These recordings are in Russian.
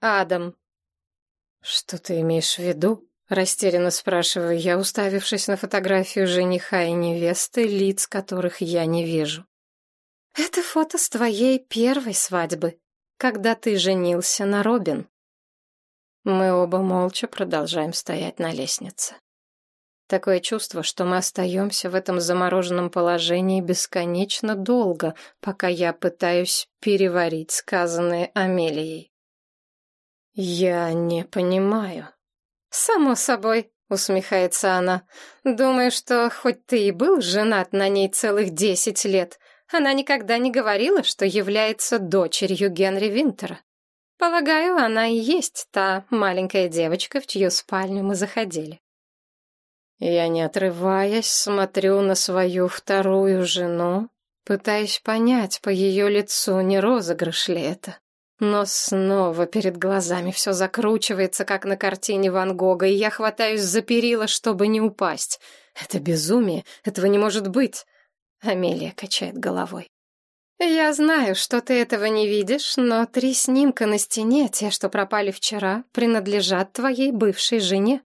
Адам. Что ты имеешь в виду? Растерянно спрашиваю я, уставившись на фотографию жениха и невесты, лиц которых я не вижу. Это фото с твоей первой свадьбы, когда ты женился на Робин. Мы оба молча продолжаем стоять на лестнице. Такое чувство, что мы остаемся в этом замороженном положении бесконечно долго, пока я пытаюсь переварить сказанное Амелией. «Я не понимаю». «Само собой», — усмехается она. «Думаю, что хоть ты и был женат на ней целых десять лет, она никогда не говорила, что является дочерью Генри Винтера. Полагаю, она и есть та маленькая девочка, в чью спальню мы заходили». Я, не отрываясь, смотрю на свою вторую жену, пытаясь понять по ее лицу, не розыгрыш ли это. Но снова перед глазами все закручивается, как на картине Ван Гога, и я хватаюсь за перила, чтобы не упасть. Это безумие, этого не может быть. Амелия качает головой. «Я знаю, что ты этого не видишь, но три снимка на стене, те, что пропали вчера, принадлежат твоей бывшей жене.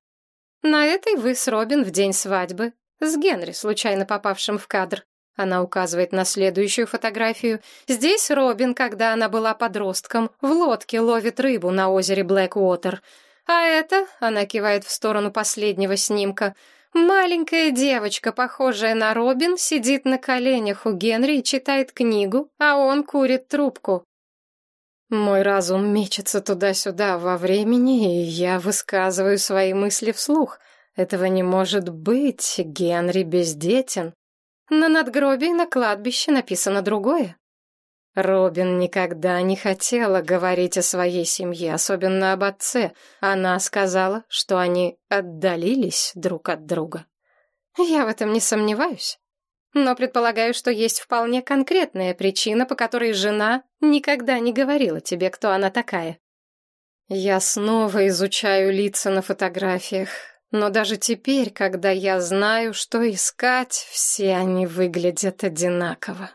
На этой вы с Робин в день свадьбы, с Генри, случайно попавшим в кадр. Она указывает на следующую фотографию. Здесь Робин, когда она была подростком, в лодке ловит рыбу на озере Блэк-Уотер. А это, она кивает в сторону последнего снимка, маленькая девочка, похожая на Робин, сидит на коленях у Генри и читает книгу, а он курит трубку. Мой разум мечется туда-сюда во времени, и я высказываю свои мысли вслух. Этого не может быть, Генри бездетен. На надгробии на кладбище написано другое. Робин никогда не хотела говорить о своей семье, особенно об отце. Она сказала, что они отдалились друг от друга. Я в этом не сомневаюсь но предполагаю, что есть вполне конкретная причина, по которой жена никогда не говорила тебе, кто она такая. Я снова изучаю лица на фотографиях, но даже теперь, когда я знаю, что искать, все они выглядят одинаково.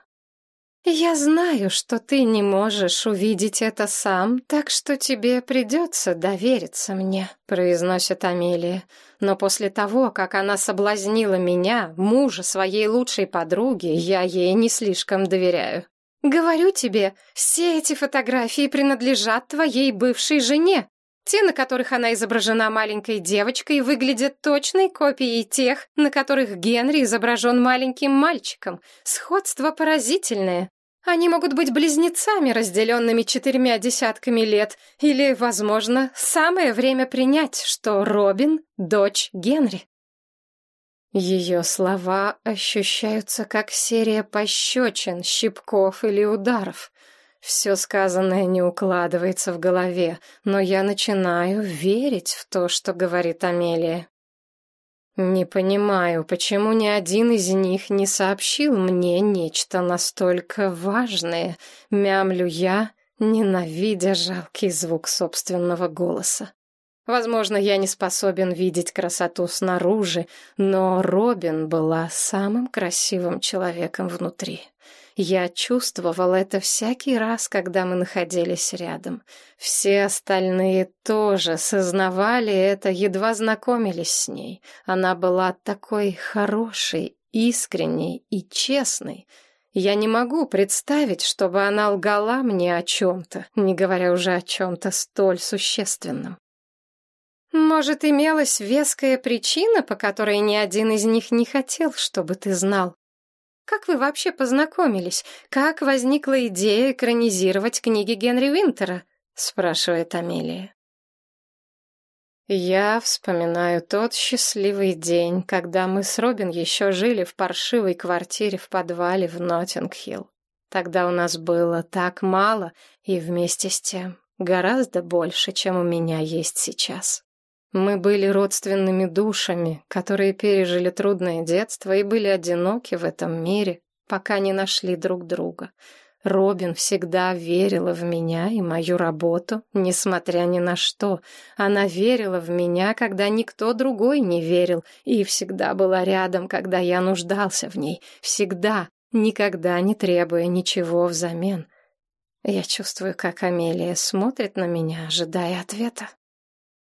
«Я знаю, что ты не можешь увидеть это сам, так что тебе придется довериться мне», — произносит Амелия. «Но после того, как она соблазнила меня, мужа своей лучшей подруги, я ей не слишком доверяю». «Говорю тебе, все эти фотографии принадлежат твоей бывшей жене. Те, на которых она изображена маленькой девочкой, выглядят точной копией тех, на которых Генри изображен маленьким мальчиком. Сходство поразительное. Они могут быть близнецами, разделенными четырьмя десятками лет, или, возможно, самое время принять, что Робин — дочь Генри. Ее слова ощущаются как серия пощечин, щипков или ударов. Все сказанное не укладывается в голове, но я начинаю верить в то, что говорит Амелия. Не понимаю, почему ни один из них не сообщил мне нечто настолько важное, мямлю я, ненавидя жалкий звук собственного голоса. Возможно, я не способен видеть красоту снаружи, но Робин была самым красивым человеком внутри. Я чувствовал это всякий раз, когда мы находились рядом. Все остальные тоже сознавали это, едва знакомились с ней. Она была такой хорошей, искренней и честной. Я не могу представить, чтобы она лгала мне о чем-то, не говоря уже о чем-то столь существенном. Может, имелась веская причина, по которой ни один из них не хотел, чтобы ты знал? Как вы вообще познакомились? Как возникла идея экранизировать книги Генри Винтера? спрашивает Амелия. Я вспоминаю тот счастливый день, когда мы с Робин еще жили в паршивой квартире в подвале в Ноттинг-Хилл. Тогда у нас было так мало и вместе с тем гораздо больше, чем у меня есть сейчас. Мы были родственными душами, которые пережили трудное детство и были одиноки в этом мире, пока не нашли друг друга. Робин всегда верила в меня и мою работу, несмотря ни на что. Она верила в меня, когда никто другой не верил, и всегда была рядом, когда я нуждался в ней. Всегда, никогда не требуя ничего взамен. Я чувствую, как Амелия смотрит на меня, ожидая ответа.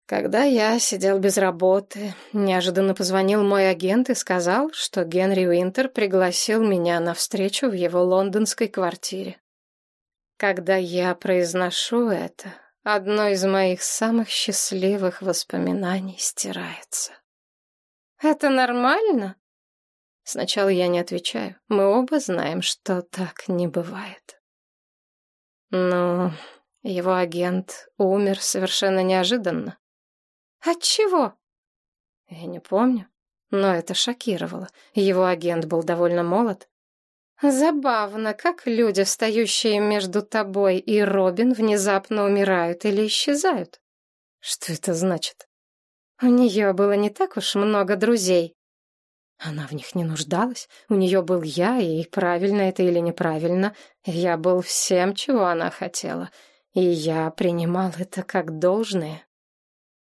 Когда я сидел без работы, неожиданно позвонил мой агент и сказал, что Генри Уинтер пригласил меня на встречу в его лондонской квартире. Когда я произношу это, одно из моих самых счастливых воспоминаний стирается. «Это нормально?» Сначала я не отвечаю. Мы оба знаем, что так не бывает. Но его агент умер совершенно неожиданно. От чего? Я не помню, но это шокировало. Его агент был довольно молод. Забавно, как люди, встающие между тобой и Робин, внезапно умирают или исчезают. Что это значит? У нее было не так уж много друзей. Она в них не нуждалась. У нее был я, и правильно это или неправильно, я был всем, чего она хотела. И я принимал это как должное.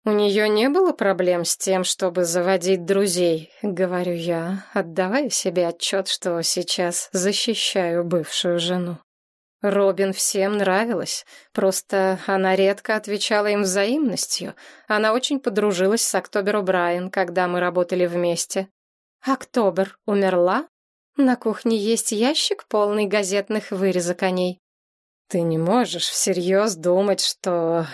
У нее не было проблем с тем, чтобы заводить друзей, говорю я, отдавая себе отчет, что сейчас защищаю бывшую жену. Робин всем нравилась, просто она редко отвечала им взаимностью. Она очень подружилась с Октобер О'Брайен, когда мы работали вместе. Октобер умерла? На кухне есть ящик, полный газетных вырезок о ней. Ты не можешь всерьез думать, что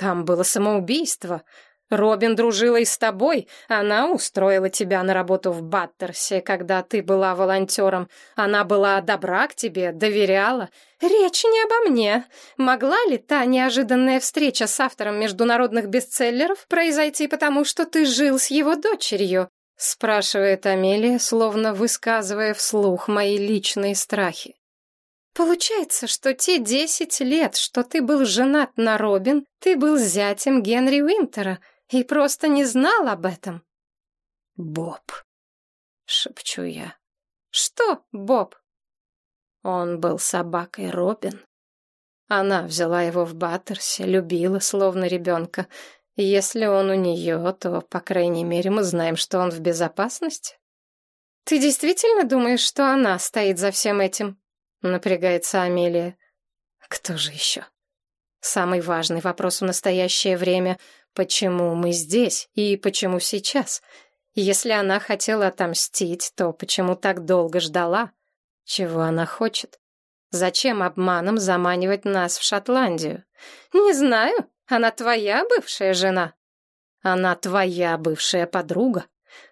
там было самоубийство. Робин дружила и с тобой. Она устроила тебя на работу в Баттерсе, когда ты была волонтером. Она была добра к тебе, доверяла. Речь не обо мне. Могла ли та неожиданная встреча с автором международных бестселлеров произойти потому, что ты жил с его дочерью? Спрашивает Амелия, словно высказывая вслух мои личные страхи. Получается, что те десять лет, что ты был женат на Робин, ты был зятем Генри Уинтера и просто не знал об этом. Боб, шепчу я. Что, Боб? Он был собакой Робин. Она взяла его в Баттерсе, любила, словно ребенка. Если он у нее, то, по крайней мере, мы знаем, что он в безопасности. Ты действительно думаешь, что она стоит за всем этим? Напрягается Амелия. Кто же еще? Самый важный вопрос в настоящее время — почему мы здесь и почему сейчас? Если она хотела отомстить, то почему так долго ждала? Чего она хочет? Зачем обманом заманивать нас в Шотландию? Не знаю, она твоя бывшая жена. Она твоя бывшая подруга.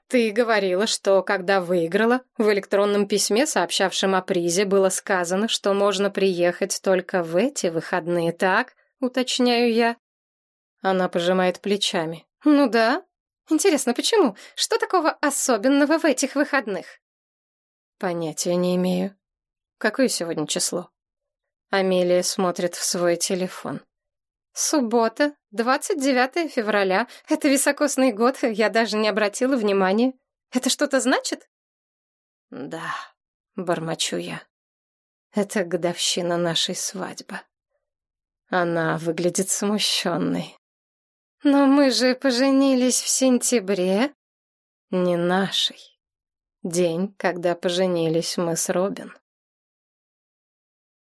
«Ты говорила, что, когда выиграла, в электронном письме, сообщавшем о призе, было сказано, что можно приехать только в эти выходные, так?» — уточняю я. Она пожимает плечами. «Ну да. Интересно, почему? Что такого особенного в этих выходных?» «Понятия не имею. Какое сегодня число?» Амелия смотрит в свой телефон. Суббота, 29 февраля. Это високосный год, я даже не обратила внимания. Это что-то значит? Да, бормочу я. Это годовщина нашей свадьбы. Она выглядит смущенной. Но мы же поженились в сентябре. Не нашей. День, когда поженились мы с Робин.